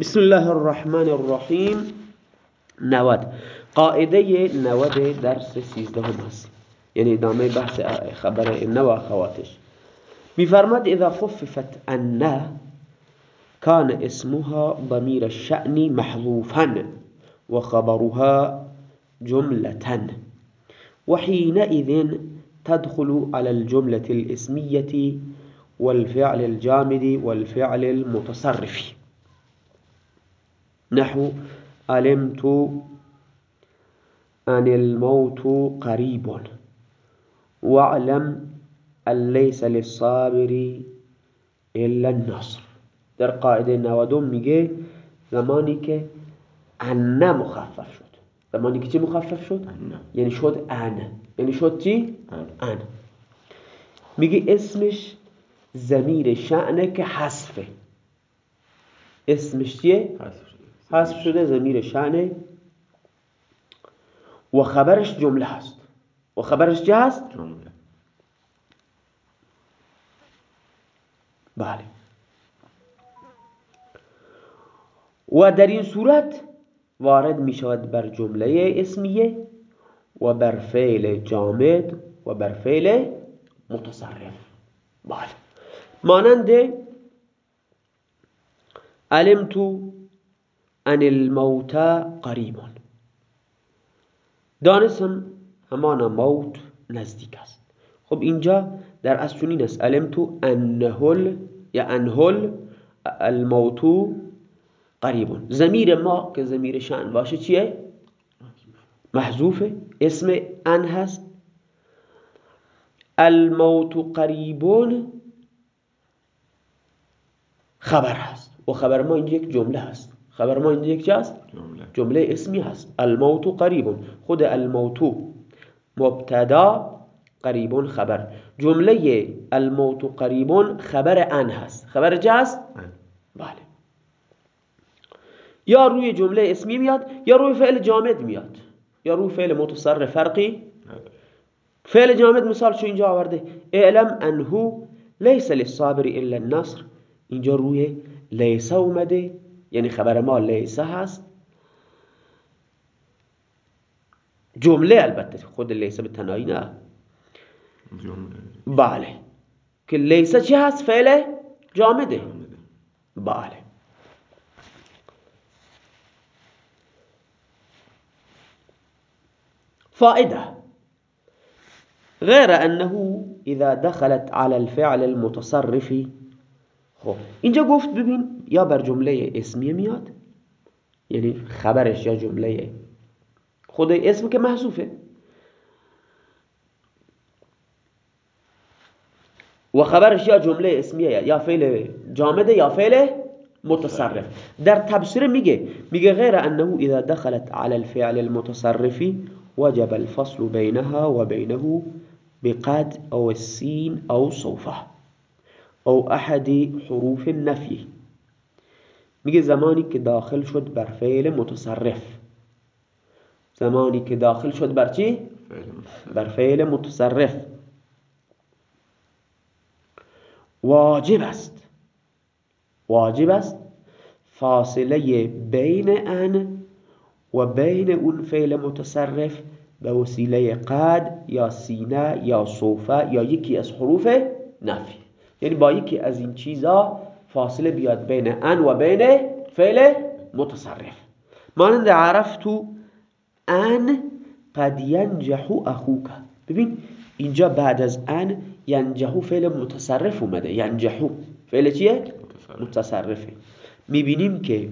بسم الله الرحمن الرحیم نود قاعدة نود درس سیزده هم هست یعنی ادامه بحث خبر ان و اخواتش میفرماد اذا خففت ان كان اسمها ضمير الشأن محذوفا وخبرها جملة وحينئذ تدخل على الجملة الاسمية والفعل الجامد والفعل المتصرف نحو علمت أن الموت قريب. واعلم أن ليس للصابر إلا النصر. در قاعدة نودم میگه زمانی که أن مخفف شد. زمانی که چی مخفف شد؟ یعنی شد أن. یعنی شد چی؟ أن. میگه اسمش زمیر شعنه که حذفه. اسمش چیه؟ حذف. شده زمیر شعنه و خبرش جمله هست. و خبرش چه هست؟ جمله. بله. و در این صورت وارد می شود بر جمله اسمیه و بر فعل جامد و بر فعل متصرف. بله. مانند علمت ان الموت قریب دانستم همانا موت نزدیک است. خب اینجا در از چنین است. علمت انهل یا انهل الموت قریب زمیر ما که زمیر باشه چیه؟ محذوفه. اسم ان هست. الموت قریبون خبر هست. و خبر ما اینجا یک جمله هست. خبر ما اینجا یک چه هست؟ جمله. اسمی هست. الموت قریب خود الموت مبتدا قریبون خبر. جمله الموت قریبون خبر ان هست. خبر چه هست؟ بله. یا روی جمله اسمی میاد یا روی فعل جامد میاد. یا روی فعل متصرف. فرقی؟ نداره. فعل جامد مثال چون اینجا آورده. اعلم انهو لیس للصابر الا النصر. اینجا روی لیس اومده. یعنی خبر ما لیس هست. جمله البته خود لیس به تنهایی نه. جمله. بله. که لیس چی هست؟ فعل جامده. جامده. بله. فائدة. غير أنه إذا دخلت على الفعل المتصرف خب اینجا گفت ببین یا بر جمله اسمیه میاد یعنی خبرش یا جمله خود اسم که محذوفه. و خبرش یا جمله اسمیه یا فعل جامده یا فعل متصرف. در تبصره میگه میگه غیر انه اذا دخلت على الفعل المتصرف وجب الفصل بينها وبينه بقد او السين او صوفه او احد حروف النفی. میگه زمانی که داخل شد بر فعل متصرف. زمانی که داخل شد بر چی؟ بر فعل متصرف. واجب است. واجب است فاصله بین ان و بین اون فعل متصرف به وسیله قد یا سینه یا صوفه یا یکی از حروف نفی. یعنی با یکی از این چیزا فاصله بیاد بین ان و بین فعل متصرف. مانند عرفتو ان قد ینجح اخوک. ببین اینجا بعد از ان ینجحو فعل متصرف اومده. ینجحو. فعل چیه؟ متصرف. متصرفه. می‌بینیم که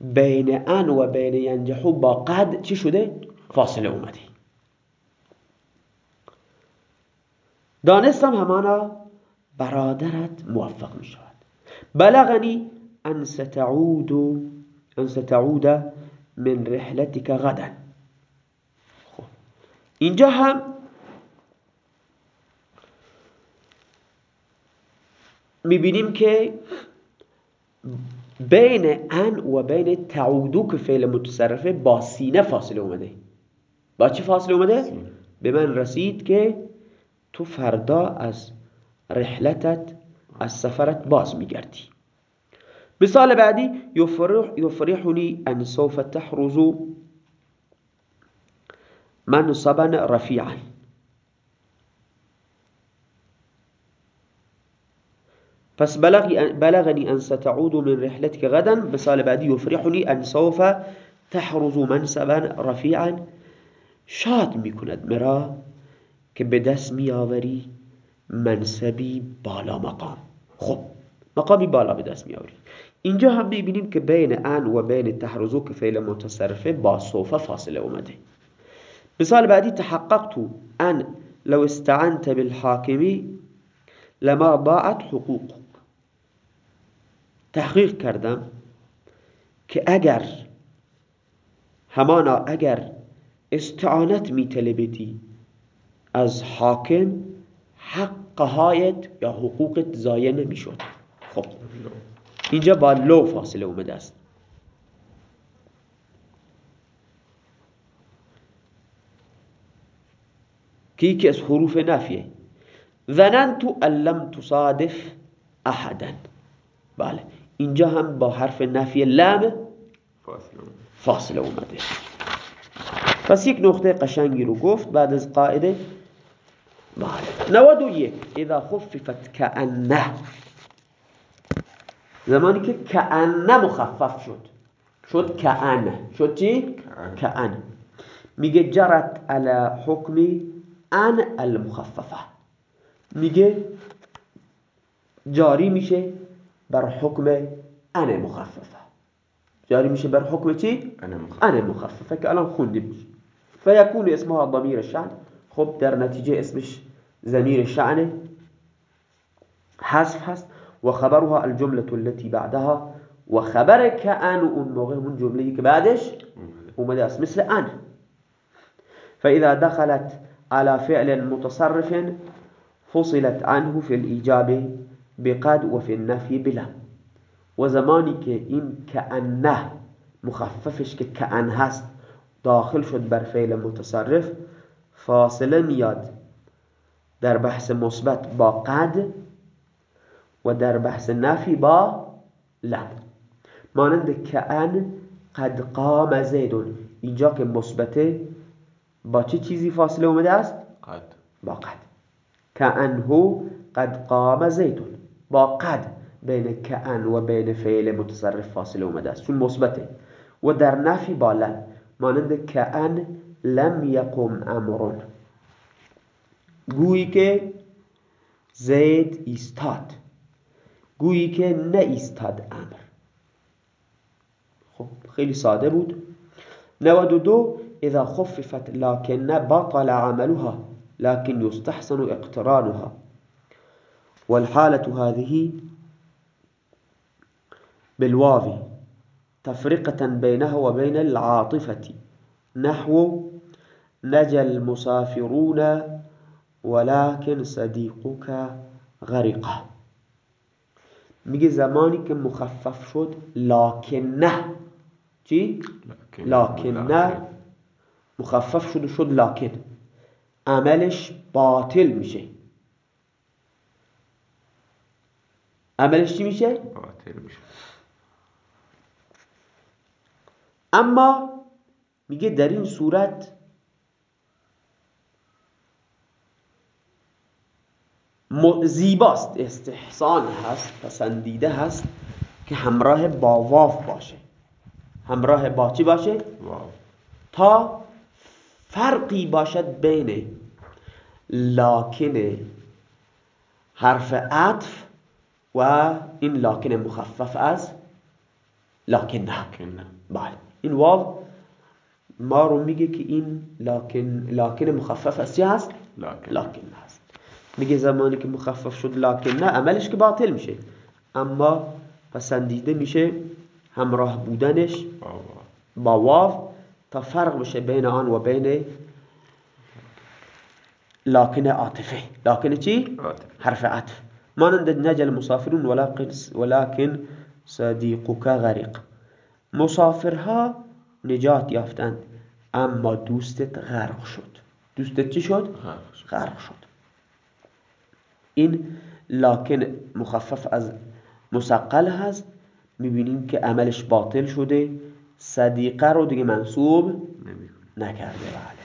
بین ان و بین ینجحو با قد چی شده؟ فاصله اومده. دانستم همانا برادرت موفق می شود بلغنی ان ستعود ان ستعود من رحلتك غدا. خب. اینجا هم می‌بینیم که بین ان و بین تعودو که فعل متصرفه با سینه فاصله اومده. با چی فاصله اومده؟ به من رسید که تو فردا از رحلتت از سفرت باز میگردی مثال بعدی یفرح یفرحنی ان سوف تحرز منصبا رفیعا. پس بلغني أن ستعود من رحلتك غدا. مثال بعدی یفرحنی ان سوف تحرز منصبا رفیعا. شاد میکند مرا که به دست میآوری. منصبی بالا مقام. خب مقامی بالا به دست میآوری اینجا هم می‌بینیم که بین ان و بین تحرزو که فعل متصرفه با سوف فاصله اومده. مثال بعدی تحققت ان لو استعنت بالحاکمی لما ضاعت حقوق تحقیق کردم که اگر همانا اگر استعانت میطلبیدی از حاکم حقهایت یا حقوقت ضایع نمی‌شد. خب. اینجا با لو فاصله اومده است. که یکی از حروف نفیه. ظننت ان لم تصادف احدا. بله. اینجا هم با حرف نفی لام فاصله اومده. پس یک نقطه قشنگی رو گفت بعد از قاعده یک إذا خففت کأنه زمانی که مخفف شد. شد کأنه. شد چی؟ کأن میگه جرت على حکم ان المخففه. میگه جاری میشه بر حکم ان مخففه. جاری میشه بر حکم چی؟ ان مخففه. که الان خوندیم. فیکون اسمها ضمیر الشأن خب در نتیجه اسمش ضمیر شأن حذف هست. و خبرها الجملة التي بعدها. و خبر کأن اون موقع اون جمله که بعدش اومده. است. مثل آن. فإذا دخلت على فعل متصرف فصلت عنه في الإيجاب بقد وفي النفي بلا. و زمانی که این مخففش که کأن هست داخل شد بر فعل متصرف فاصله میاد. در بحث مثبت با قد و در بحث نفی با لم مانند کأن قد قام زیدون. اینجا که مثبته با چه چیزی فاصله اومده است؟ قد. با قد. کأنه قد قام زیدون. با قد بین کأن و بین فعل متصرف فاصله اومده است. چون مثبته. و در نفی با لم مانند کأن لم یقم امرون گویی که زید ایستاد. گویی که نه ایستاد أمر. خب خیلی ساده بود. 92 اذا خففت لكن بطل عملها لكن يستحسن اقترانها. والحالة هذه بالواو تفرقة بينها وبين العاطفة نحو نجى المسافرون ولكن صديقك غرقه. میگه زمانی که مخفف شد لکن نه چی؟ لکن نه مخفف شد و شد لکن. عملش باطل میشه. عملش چی میشه؟ باطل میشه. اما میگه در این صورت زیباست استحسان هست پسندیده هست که همراه با واف باشه. همراه با چی باشه؟ واو تا فرقی باشد بین لاکن حرف عطف و این لاکن مخفف از لاکن. بله. این واو ما رو میگه که این لاکن لاکن مخفف از چی هست؟ لکن لاکن هست. میگه زمانی که مخفف شد لاکن نه عملش که باطل میشه. اما پسندیده میشه همراه بودنش با واو تا فرق بشه بین آن و بین لاکن عاطفه. لاکن چی؟ حرف عطف. مانند نجل مسافرون ولكن صديقك غرق. مسافرها نجات یافتند اما دوستت غرق شد. دوستت چی شد؟ غرق شد. این لاکن مخفف از مسقل هست. می‌بینیم که عملش باطل شده. صدیقه رو دیگه منصوب نکرده. بله.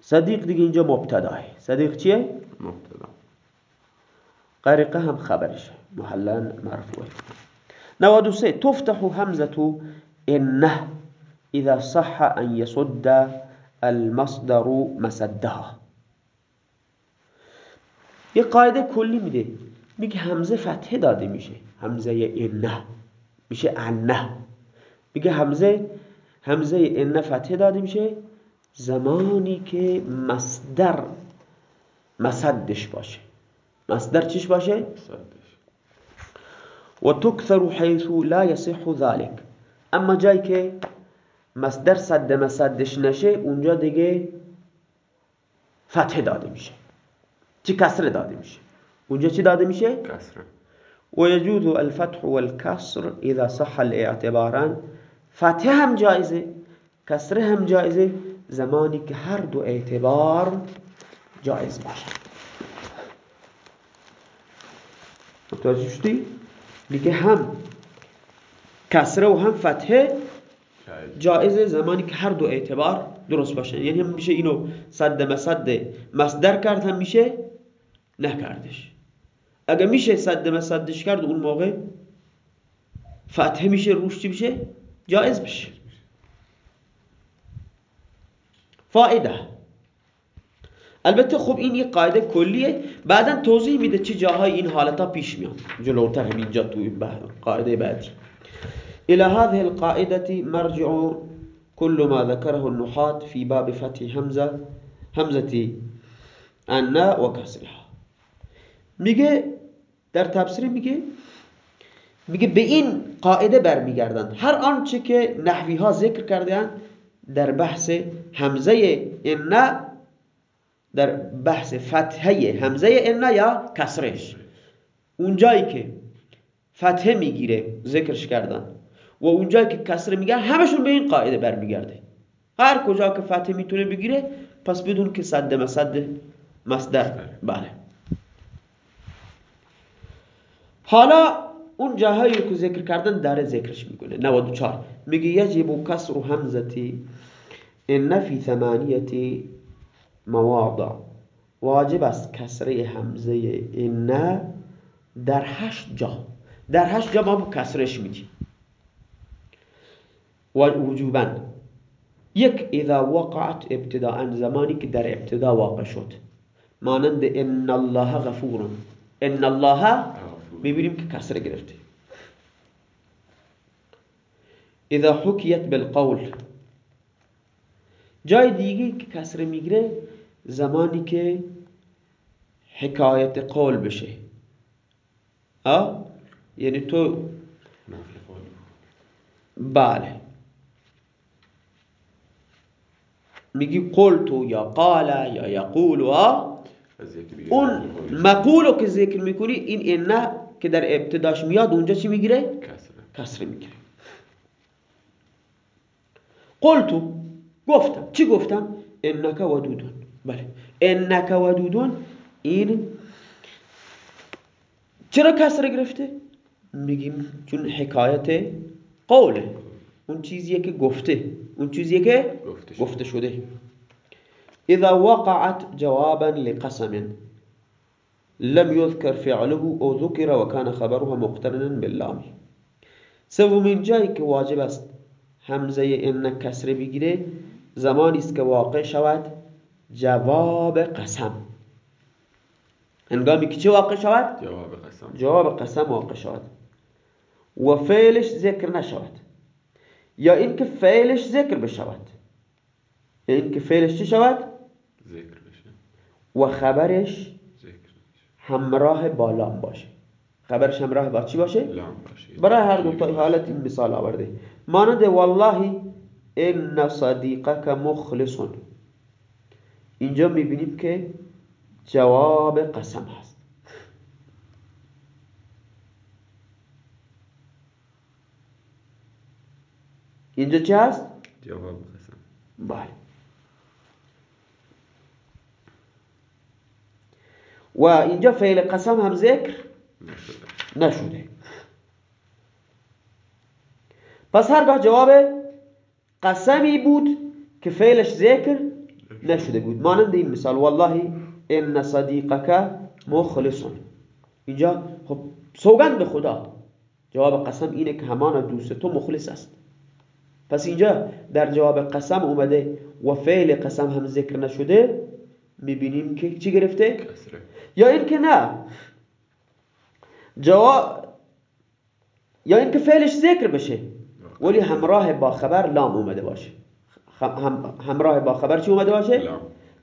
صدیق دیگه اینجا مبتداه صدیق چیه؟ مبتدا. غرقه هم خبرشه. محلا مرفوعه. 93 تفتح همزة إنه إذا صح أن يصد المصدر مسدها. یه قاعده کلی میده. میگه همزه فتحه داده میشه. همزه انه. میشه انه. میگه همزه همزه انه فتحه داده میشه زمانی که مصدر مسدش باشه. مصدر چیش باشه؟ و تکثر حیث لا یصح ذلك اما جایی که مصدر صد مسدش نشه اونجا دیگه فتحه داده میشه. چی کسر داده میشه؟ اونجا چی داده میشه؟ کسره ويجوز الفتح والكسر إذا صح الاعتباران. فتح هم جائزه کسر هم جائزه زمانی که هر دو اعتبار جائز باشه. متوجه شدی؟ میگه هم کسره و هم فتحه جایز. جائزه زمانی که هر دو اعتبار درست باشه. یعنی هم میشه اینو صد مسد مصدر کرد هم میشه نکردش. اگه میشه صد مسدش کرد اون موقع فتحه میشه روش میشه؟ جائز بشه. فایده البته خب این یک قاعده کلیه. بعدا توضیح میده چه جاهای این حالتا پیش میاد. جلوتر همینجا تو این قاعده بعدی. إلى هذه القاعدة مرجع كل ما ذكره النحاة في باب فتح همزة همزة الناء وكسرها. میگه در تفسیر میگه میگه به این قاعده برمیگردند هر آنچه که نحوی ها ذکر کردن در بحث همزه ان در بحث فتحه همزه ان یا کسرش. اونجایی که فتحه می‌گیره ذکرش کردن و اونجایی که کسره میگن همشون به این قاعده برمیگرده. هر کجا که فتحه می‌تونه بگیره پس بدون که صد مسد مصدر. بله. حالا اون جاهایی که ذکر کردن داره ذکرش می‌کنه. 94 میگه یجب کسر همزتی ان فی ثمانیت مواضع. واجب است کسره همزه ان در هشت جا. در هشت جا ما کسرش میدیم و وجوبا. یک اذا وقعت ابتداء زمانی که در ابتدا واقع شد. مانند ان الله غفور. ان الله می‌بینیم که کسر گرفته. اذا حکیت بالقول. جای دیگه که کسر می‌گیره زمانی که حکایت قول بشه. آه؟ یعنی تو قول. بله. میگی قلتو یا قال یا یقول دیگه اون قول. مقولو که ذکر می‌کنی این انه که در ابتداش میاد اونجا چی می‌گیره؟ کسره. کسر می‌گیره. قلتو گفتم. چی گفتم؟ انک ودودون بله. انک ودودون این چرا کسر گرفته؟ میگیم چون حکایت قوله. اون چیزیه که گفته. اون چیزیه که گفته شده. گفته شده. اذا وقعت جوابا لقسم. لم يذكر فعله او ذكر وكان خبرها مقترنا باللام سومین جایی که واجب است همزه ان کسره بگیره زمانی است که واقع شود جواب قسم. هنگامی که چه واقع شود؟ جواب قسم. جواب قسم واقع شود. و فعلش ذکر نشود. یا اینکه فعلش ذکر بشود. یا اینکه فعلش چی شود؟ ذکر بشه. و خبرش همراه با لام باشه. خبرش همراه با چی باشه؟ لام باشه. برای هر دو تا حالت این مثال آورده. مانند والله ان صدیقک مخلص. اینجا می‌بینیم که جواب قسم هست. اینجا چه هست؟ جواب قسم. بله. و اینجا فعل قسم هم ذکر نشده. پس هرگاه جواب قسمی بود که فعلش ذکر نشده بود. مانند این مثال والله ان صدیقک مخلصون اینجا خب سوگند به خدا جواب قسم اینه که همان دوست تو مخلص است. پس اینجا در جواب قسم اومده و فعل قسم هم ذکر نشده می‌بینیم که چی گرفته؟ یا اینکه نه. جواب یا اینکه فعلش ذکر بشه. ولی همراه با خبر لام اومده باشه. خ- هم همراه با خبر چی اومده باشه؟ لام.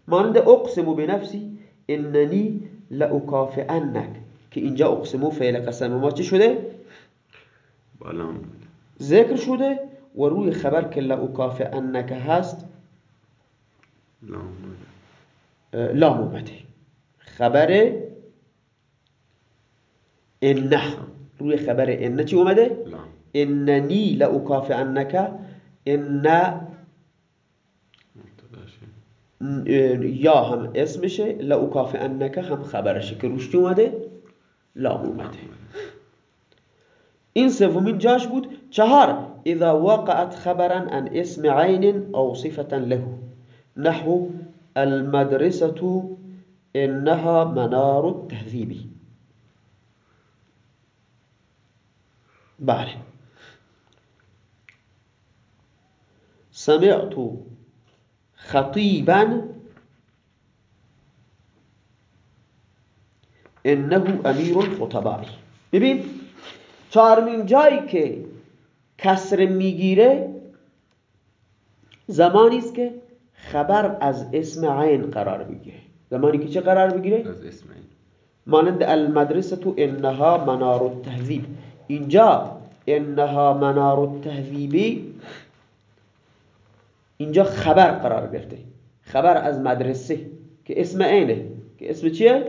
مانند اقسمو به نفسی اننی لأکافئنک. که اینجا اقسمو فعل قسم ما چی شده؟ با لام ذکر شده و روی خبر که لأکافئنک هست لام اومده. خبر انه روی خبر انه چی اومده؟ اننی لأکافئنک ان مبتداشه یا هم اسمشه لأکافئنک هم خبرشه که روش چی اومده؟ لام اومده. این سومین جاش بود. چهار اذا وقعت خبرا عن اسم عین أو صفة له. نحو المدرسة انها منار التهذیب بله. سمعت خطيبا انه امیر الخطباء. ببین چهارمین جایی که کسر می‌گیره زمانی است که خبر از اسم عین قرار بگیره زمانی که چه قرار بگیره؟ از اسم این. مانند المدرسه انها منار التهذیب. اینجا انها منار التهذیبی اینجا خبر قرار گرفته. خبر از مدرسه که اسم عینه که اسم چیه؟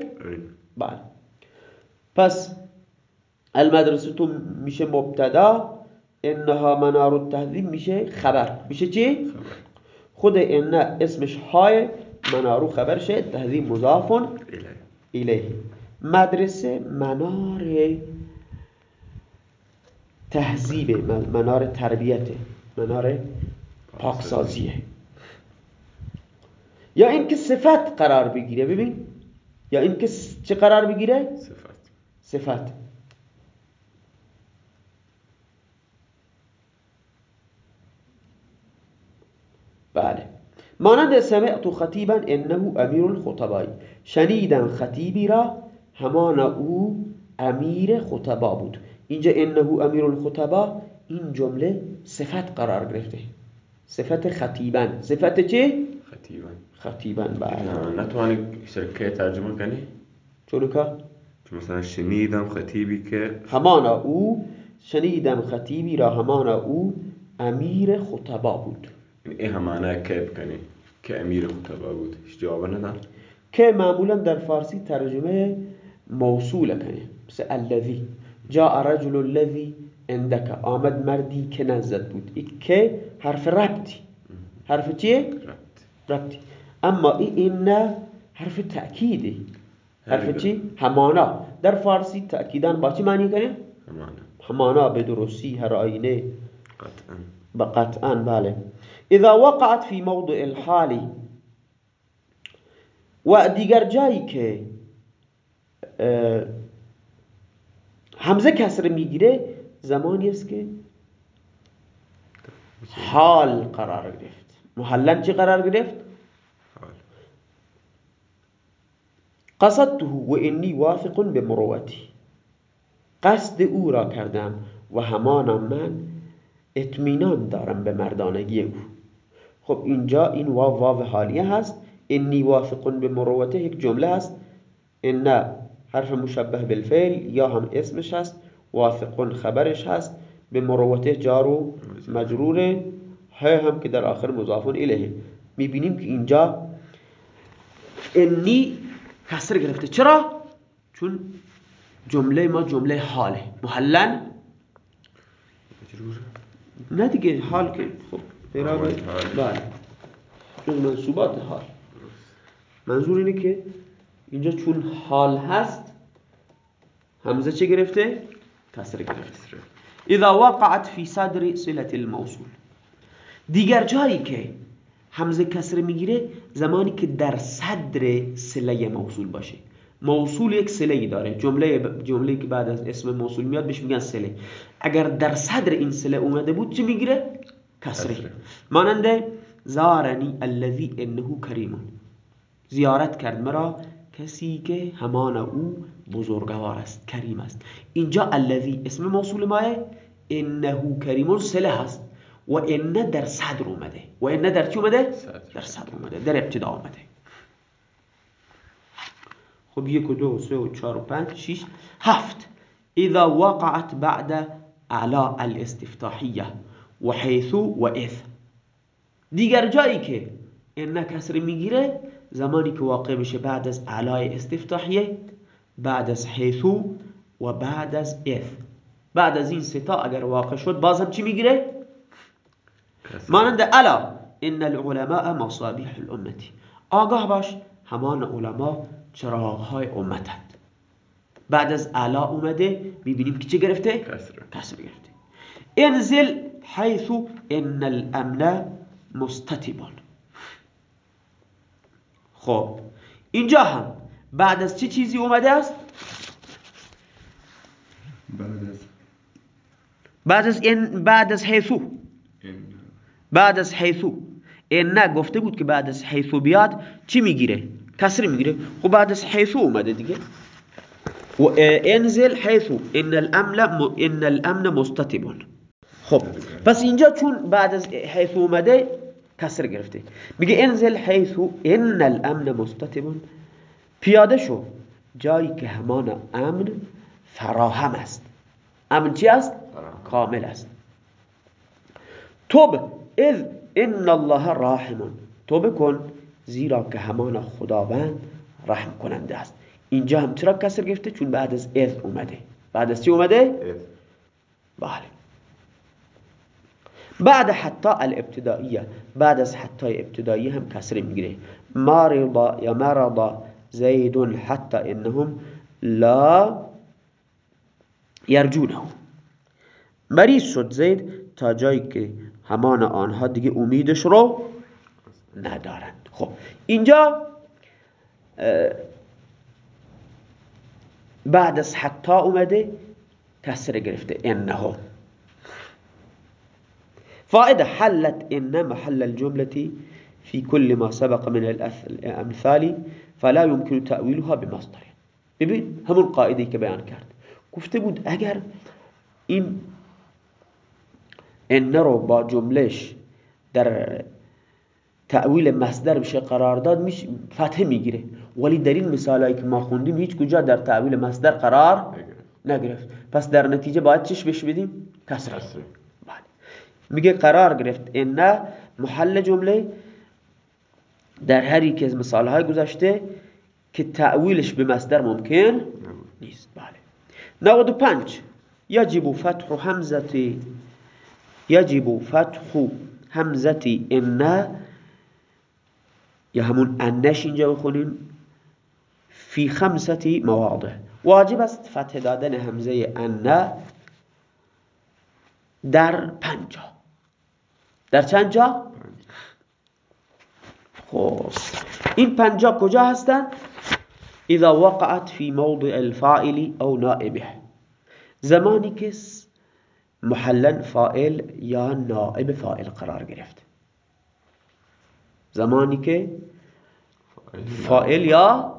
بله. پس المدرسه تو میشه مبتدا انها منار التهذیب میشه خبر. میشه چی؟ خبر. خود ان اسمش های منارو خبرشه تهذیب مضاف الیه. مدرسه منار تهذیب منار تربیته منار پاکسازیه. یا اینکه صفت قرار بگیره ببین یا اینکه چه قرار بگیره؟ صفت. صفت. بله. مانند سمعت خطیبا انه امیر الخطبایی شنیدم خطیبی را همان او امیر خطبا بود. اینجا انه امیر الخطبا این جمله صفت قرار گرفته. صفت خطیبا. صفت چه؟ خطیبا. خطیبا بله. نتوانی شرکه ترجمه کنی؟ چون که؟ مثلا شنیدم خطیبی که همانا او شنیدم خطیبی را همانا او امیر خطبا بود. همانه که بکنی که امیر خطبه بود. جواب ندن که معمولا در فارسی ترجمه موصول کنه مثل الذی جاء رجل الذی عندك آمد مردی که نزد بود. این که حرف ربطی. حرف چیه؟ ربط. ربطی. اما این این حرف تأکیده حرف. چی؟ همانا. در فارسی تأکیدان با چی معنی کنه؟ همانه همانا. به درستی هر آینه. قطعا. قطعا بله. اذا وقعت في موضع الحال و دیگر جایی که همزه کسر می‌گیره زمانی است که حال قرار گرفت. محلن چی قرار گرفت؟ قصدته و انی واثق به مروتی. قصد او را کردم و همانا من اطمینان دارم به مردانگی او. خب اینجا این واو واو حالیه هست. انی واثق به مروته یک جمله هست. ان حرف مشبه بالفعل یا هم اسمش هست. واثق خبرش هست. به مروته جار و مجروره. های هم که در آخر مضاف الیه. می‌بینیم که اینجا انی کسر گرفته. چرا؟ چون جمله ما جمله حاله. محلن؟ نه دیگه حال که خب اعراب. بله. جز منصوبات حال. منظور اینه که اینجا چون حال هست همزه چه گرفته؟ کسر گرفت اذا وقعت فی صدر صلت الموصول. دیگر جایی که همزه کسر می‌گیره زمانی که در صدر سله موصول باشه. موصول یک سله داره. جمله جمله که بعد از اسم موصول میاد بهش میگن سله اگر در صدر این سله اومده بود چی می‌گیره؟ کسره مانند زارنی الذی انه کریم. زیارت کرد. مرا کسی که همان او بزرگوار است کریم است. اینجا الذی اسم موصول ماه انه کریم سله هست و ان در صدر اومده. و ان در چی اومده؟ در صدر اومده. در ابتدا اومده. خب یک و دو و سه و چهار و پنج شیش هفت. اذا وقعت بعد اعلا الاستفتاحیه. و حیثو و اذ دیگر جایی که این کسر می‌گیره زمانی که واقع بشه بعد از اعلای استفتاحیه بعد از حیثو و بعد از اذ بعد از این ستا اگر واقع شد باز هم چی می‌گیره؟ مانند الا ان العلماء مصابیح الامتی. آگاه باش همان علما چراغهای امتند. بعد از الا اومده می‌بینیم که چه گرفته؟ کسر گرفته. انزل حیث ان الامن مستتبان خب اینجا هم بعد از چه چیزی اومده است؟ بعد از بعد از این بعد از حیثو بعد از حیثو این نه گفته بود که بعد از حیثو بیاد چی می‌گیره؟ کسر می‌گیره. خب بعد از حیثو اومده دیگه. و انزل حیثو ان الامن ان الامن مستتبون خب پس اینجا چون بعد از حیثو اومده کسر گرفته. میگه انزل حیثو ان الامن مستتبون پیاده شو. جایی که همان امن فراهم است. امن چی است؟ کامل است. توب اذ ان الله راحم. توبه کن زیرا که همان خداوند رحم کننده است. اینجا هم چرا کسر گرفته؟ چون بعد از اذ اومده. بعد از چی اومده؟ بله. بعد حتی الابتدائیه. بعد از حتی ابتدایی هم کسر می‌گیره. مارضا یا مرضا زید حتی انهم لا یرجونه مریض شد زید تا جایی که همان آنها دیگه امیدش رو ندارند. خب اینجا بعد از حتی اومده کسر گرفته. انه فائدة حلت ان محل الجملة في كل ما سبق من الأمثال فلا يمكن تأويلها بمصدر. ببین همون قاعدة که بیان کرد گفته بود اگر این إن رو با جملش در تأویل مصدر بشه قرار داد میشه فتحه میگیره. ولی در این مثالایی که ما خوندیم هیچ کجا در تأویل مصدر قرار نگرفت. پس در نتیجه باید چش بش بدیم؟ کسر بله. میگه قرار گرفت. ان محل جمله در هر یک از مثال های گذشته که تأویلش به مصدر ممکن نیست. بله. 95 یجب فتح همزه یجب فتح همزه ان. یا همون انش اینجا بخونیم. فی خمستی مواضع. واجب است فتح دادن همزه ان در پنجا در چند جا؟ خب. این پنجا کجا هستن؟ اذا وقعت في موضع الفاعل او نائبه زمانی که محلا فائل یا نائب فائل قرار گرفت. زمانی که فائل یا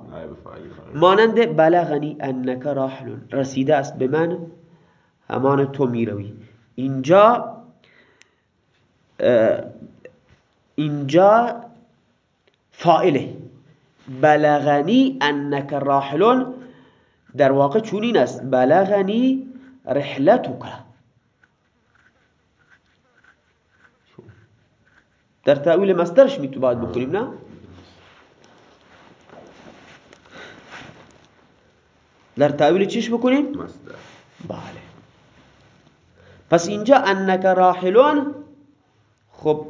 مانند بلغنی انک راحل. رسیده است به من همان تو می‌روی. اینجا اینجا فائله بلغنی انک راحل در واقع چونین است بلغنی رحلتک در تأویل مصدرش میتو باید بکنیم نه در تأویل چیش بکنیم مصدر بله پس اینجا انک راحلون خب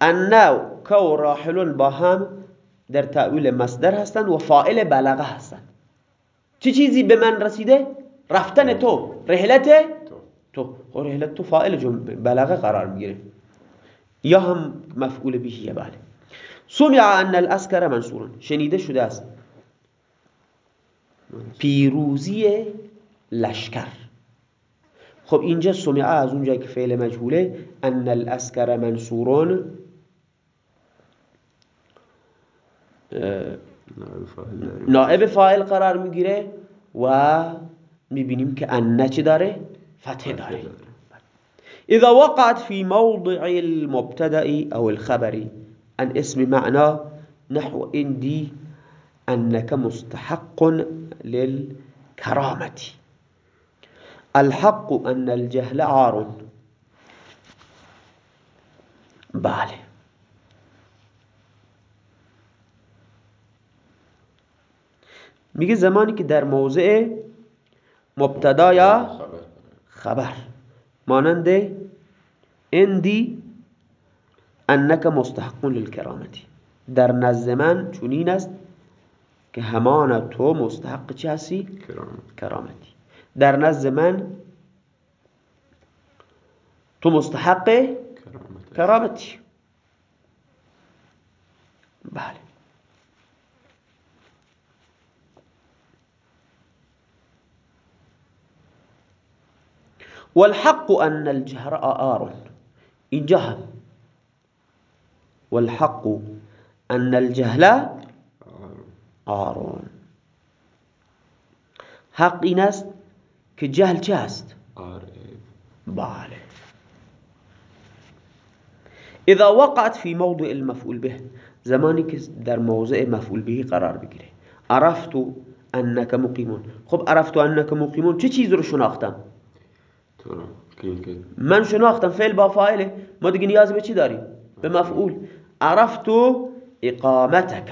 انو کو راحلون با هم در تأویل مصدر هستند و فائل بلغه هستند چه چیزی به من رسیده؟ رفتن تو. رحلت تو. تو. خب رحلت تو فاعل جمله بلغه قرار می‌گیره. یا هم مفعول بهیه بله. سمع ان الاسکر منصورون. شنیده شده است. پیروزی لشکر. خب اینجا سمع از اونجا که فعل مجهوله ان الاسکر منصورون. نائب فاعل قرار می‌گیره و می‌بینیم که ان چی داره؟ فتحه داره. إذا وقعت في موضع المبتدأ أو الخبر عن اسم معنى نحو إندي أنك مستحق للكرامة الحق أن الجهل عار. بله. میگه زمانی که در موضع مبتدا یا خبر مانند اندی انک مستحق للکرامتی. در نزد من چنین است که همان تو مستحق چی هستی؟ کرامت. کرامتی. در نزد من؟ تو مستحق کرامت کرامتی. بله. والحق أن الجهر آر. اینجا هم. والحق أن الجهل آر. حق این است که جهل چه؟ آر بله إذا وقعت في موضع المفعول به زمانی که در موضع مفعول به قرار بگیره عرفت انک مقیمون خب عرفت انک مقیمون چه چیز رو شناختم؟ من شناختم فعل با فاعله. ما دیگه نیاز به چی داریم؟ به مفعول. عرفت اقامتک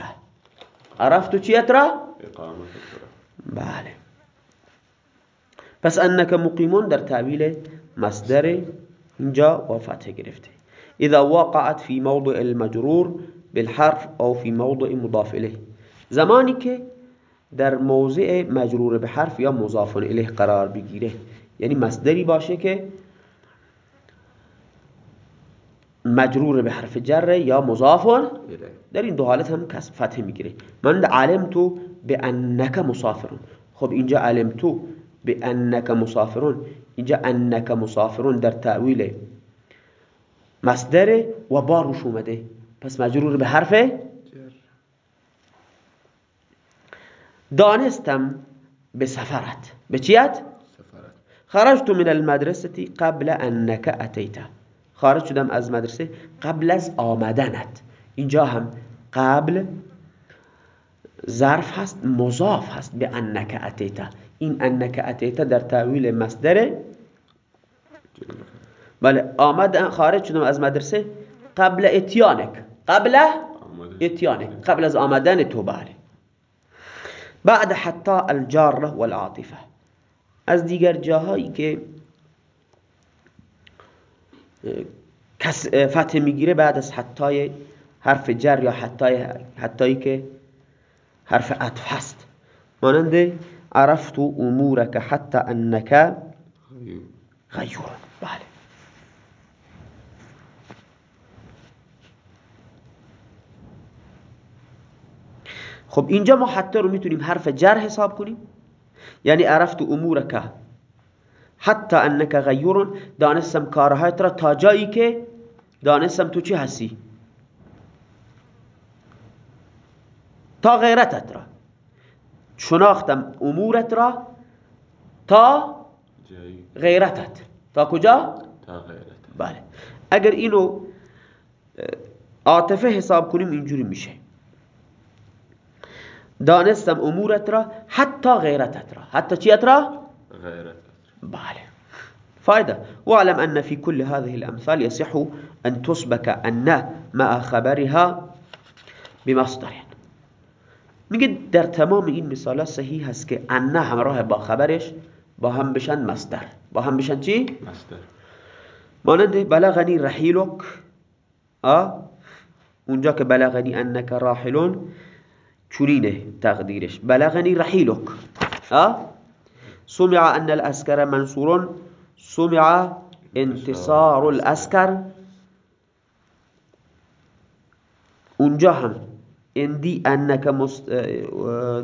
عرفت چیت را؟ اقامت تو رو بله. پس انک مقیمون در تعبیل مصدر اینجا و فتح گرفته. اذا وقعت في موضع المجرور بالحرف او في موضع مضاف الیه. زمانی که در موضع مجرور به حرف یا مضاف الیه قرار بگیره یعنی مصدری باشه که مجرور به حرف جر یا مضاف در این دو حالت هم کسب فتح می‌گیره. من علم تو به انک مسافرون خب اینجا علم تو به انک مسافرون. اینجا انک مسافرون در تعویل مصدر و با روش اومده. پس مجرور به حرف جر دانستم به سفرت. به چیت؟ خرجت من المدرسه قبل انک اتیت خارج شدم از مدرسه قبل از آمدنت. اینجا هم قبل ظرف هست مضاف هست به انک اتیت این انک اتیت در تعویل مصدر جمله بله آمد خارج شدم از مدرسه. قبل اتیانک. قبل اتیانک. قبل از آمدن تو بله. بعد حتی الجاره والعاطفه از دیگر جاهایی که کس فتح می‌گیره بعد از حتای حرف جر یا حتای حتایی که حرف عطف هست. مانند عرفت امورک حتی انک غیور. بله. خب اینجا ما حتی رو می‌تونیم حرف جر حساب کنیم. یعنی عرفت امورک حتی انک غیور دانستم کارهایت را تا جایی که دانستم تو چی هستی؟ تا غیرتت را. شناختم امورت را تا غیرتت. تا کجا؟ تا غیرت بله. اگر اینو عاطفه حساب کنیم اینجوری میشه. دانستم امورت را حتی غیرتت را. حتی چیت را؟ غیرت بله. فائدة واعلم أن في كل هذه الأمثال يصح أن تسبك أن مع خبرها بمصدر. میگه در تمام این مثالا صحیح هست که ان همراه با خبرش با هم بشن مصدر. با هم بشن چی؟ مصدر. مانند بلغنی رحیلک اونجا که بلغنی انک راحلون چونینه تقدیرش. بلغنی رحیلک سمع ان الاسکر منصور سمع انتصار الاسکر. اونجا هم اندی انک مست...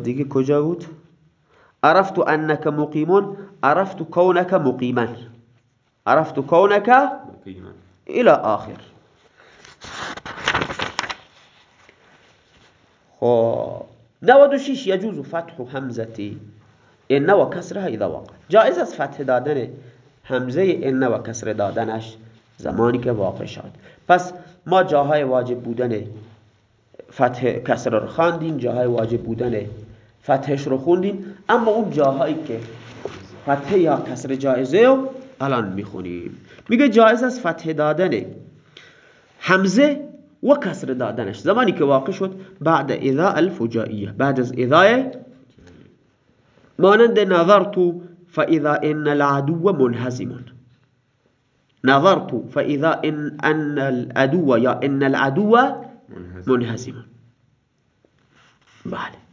دیگه کجا بود؟ عرفت انک مقیمون عرفت کونک مقیما عرفت کونک الى آخر. خب 96 يجوز فتح همزه ان و کسرها اذا وقع. جائز است فتح دادن همزه ان و کسر دادنش زمانی که واقع شد. پس ما جاهای واجب بودن فتح کسر رو خواندیم جاهای واجب بودن فتحش رو خوندیم اما اون جاهایی که فتح یا کسر جایزه رو الان می‌خونیم. میگه جایز است فتح دادن همزه و کسر دادنش. زمانی که واقع شد بعد اذا الفجائیه. بعد از اذا مانند نظرت فاذا ان العدو منهزم. نظرت فاذا ان ان العدو یا ان العدو منهزم بله.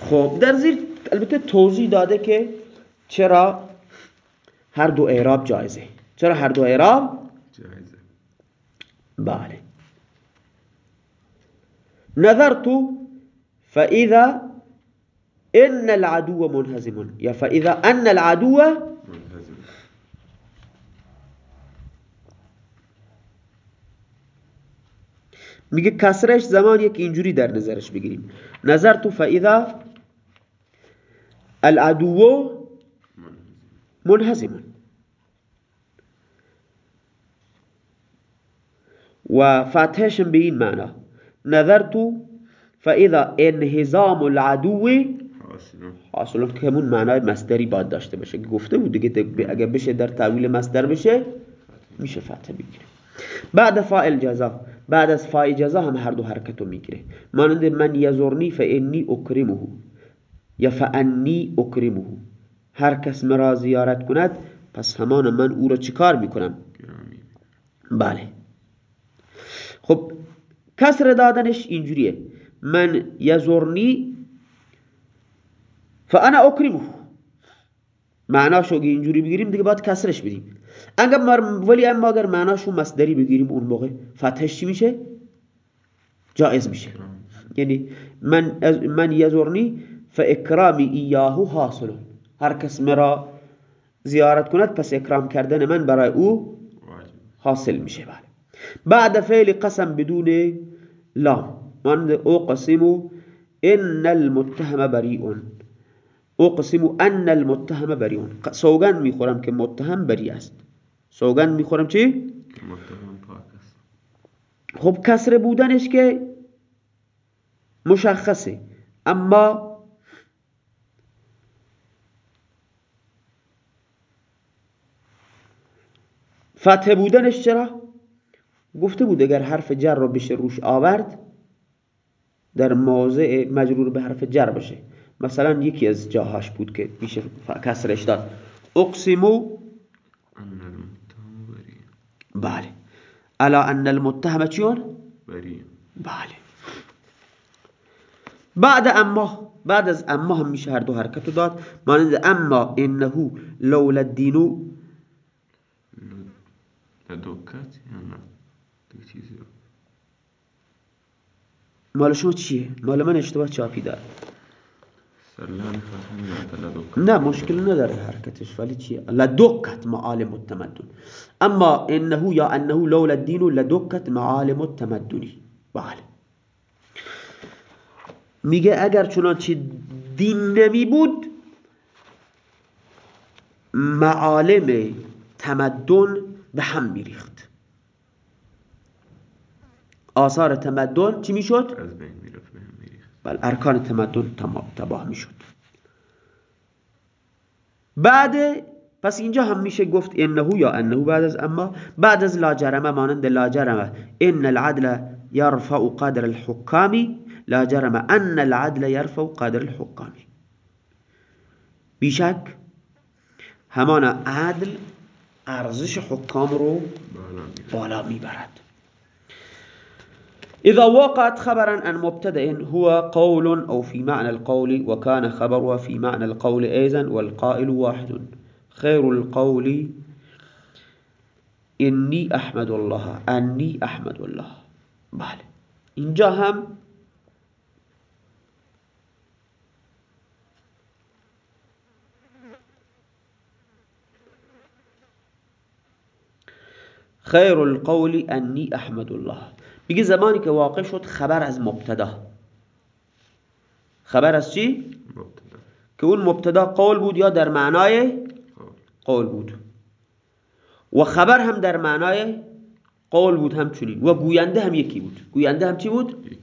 خب در زیر البته توضیح داده که چرا هر دو اعراب جایزه. چرا هر دو اعراب؟ جایزه. بله. نظرت فاذا إن العدو منهزم. یا فإذا أن العدو منهزم. میگه کسرش زمانیه که اینجوری در نظرش بگیریم. نظرت فإذا العدو منهزم. و فتحش به این معنا. نظرت فإذا انهزام العدو حاصل که همون معنای مصدری باید داشته باشه. گفته بود دیگه اگه بشه در تعویل مصدر بشه میشه فتح بگیره بعد فاعل جزا بعد از فاعل جزا هم هر دو حرکتو می‌گیره. مانند من یزرنی فانی اکرمه یا فانی اکرمه. هر کس مرا زیارت کند پس همان من او را چیکار می‌کنم؟ بله. خب کسر دادنش اینجوریه. من یزرنی فانا اکرمه. معناشو اگه اینجوری بگیریم دیگه باید کسرش بدیم. اگر ولی اما اگر معناشو مصدری بگیریم اون موقع فتحش چی میشه؟ جائز میشه. یعنی من از من یزرنی فاکرامی ایاهو حاصل. هر کس مرا زیارت کند پس اکرام کردن من برای او حاصل میشه. بله. بعد فعل قسم بدون لام. مانند اقسم ان المتهم بریء اقسم ان المتهم بریء ق- سوگند می‌خورم که متهم بری است سوگند می‌خورم چی که متهم پاک است خب کسر بودنش که مشخصه. اما فتح بودنش چرا؟ گفته بود اگر حرف جر رو بشه روش آورد در موضع مجرور به حرف جر بشه. مثلا یکی از جاهاش بود که میشه کسرش داد. اقسمو بله. الا ان المتهم چیون؟ بری. بله. بعد اما بعد از اما هم میشه هر دو حرکت رو داد. مانند اما انه لولا الدینو لدوکت مال شما چیه؟ مال من اشتباه چاپی داد سرلان فتح میاد لدوکت نه مشکل نداره حرکتش ولی چیه؟ لدکت معالم التمدن. اما انه یا انه لولا الدین لدکت معالم التمدنی بله. میگه اگر چنانچه دین نمی بود معالم تمدن به هم میریخت آثار تمدن چی می‌شد؟ از بین بله ارکان تمدن تباه می‌شد. بعد پس اینجا هم میشه گفت انه یا انه بعد از اما بعد از لا جرمه مانند لا جرمه ان العدل يرفع قدر الحكام لا جرم ان العدل يرفع قدر الحكام بیشک همان عدل ارزش حکام رو. بالا می‌برد. إذا وقعت خبرا عن مبتدأ هو قول أو في معنى القول وكان خبرها في معنى القول أيضا والقائل واحد. خير القول إني أحمد الله أني أحمد الله. بله. اینجا هم خیر القول انی أحمد الله. میگه زمانی که واقع شد خبر از مبتدا. خبر از چی؟ مبتدا. که اون مبتدا قول بود یا در معنای قول. بود. و خبر هم در معنای قول بود همچنین. و گوینده هم یکی بود. گوینده هم چی بود؟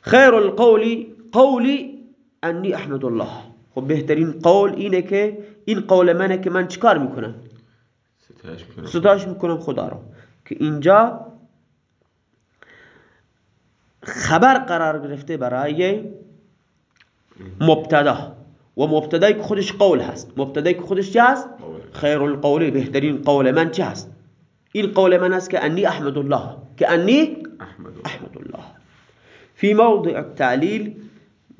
خیر القول قولی انی احمد الله خب بهترین قول اینه که این قول منه که من چیکار ستایش می‌کنم. ستایش می‌کنم خدا رو. که اینجا خبر قرار گرفته برای مبتدا. و مبتدایی که خودش قول هست. مبتدایی که خودش چه هست. خیر القول بهترین قول من چه هست؟ این قول من است که انی احمد الله که انی احمد الله فی موضع التعلیل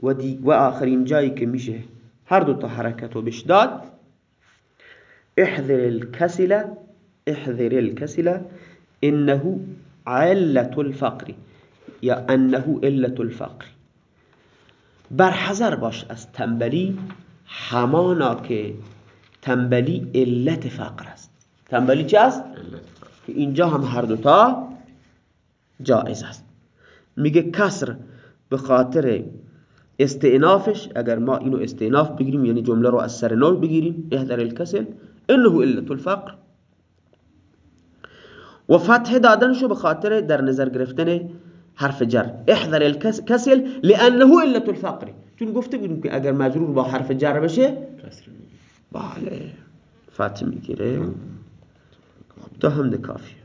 و, و آخرین جایی که میشه هر دو تا حرکت رو بش داد. احذر الكسل احذر الكسل انه علة الفقر. یا انه علة الفقر برحذر باش از تنبلی همانا که تنبلی علت فقر است تنبلی چه است؟ علت. که اینجا هم هر دوتا جایز است میگه کسر به خاطر استئنافش اگر ما اینو استئناف بگیریم یعنی جمله رو از سر نو بگیریم احذر الکسل انه علت الفقر و فتح دادنشو به خاطر در نظر گرفتن حرف جر. احذر الکسل لأنه علت الفقر. چون گفته بودیم که اگر مجرور با حرف جر بشه بله فتح میگیره تا هم کافیه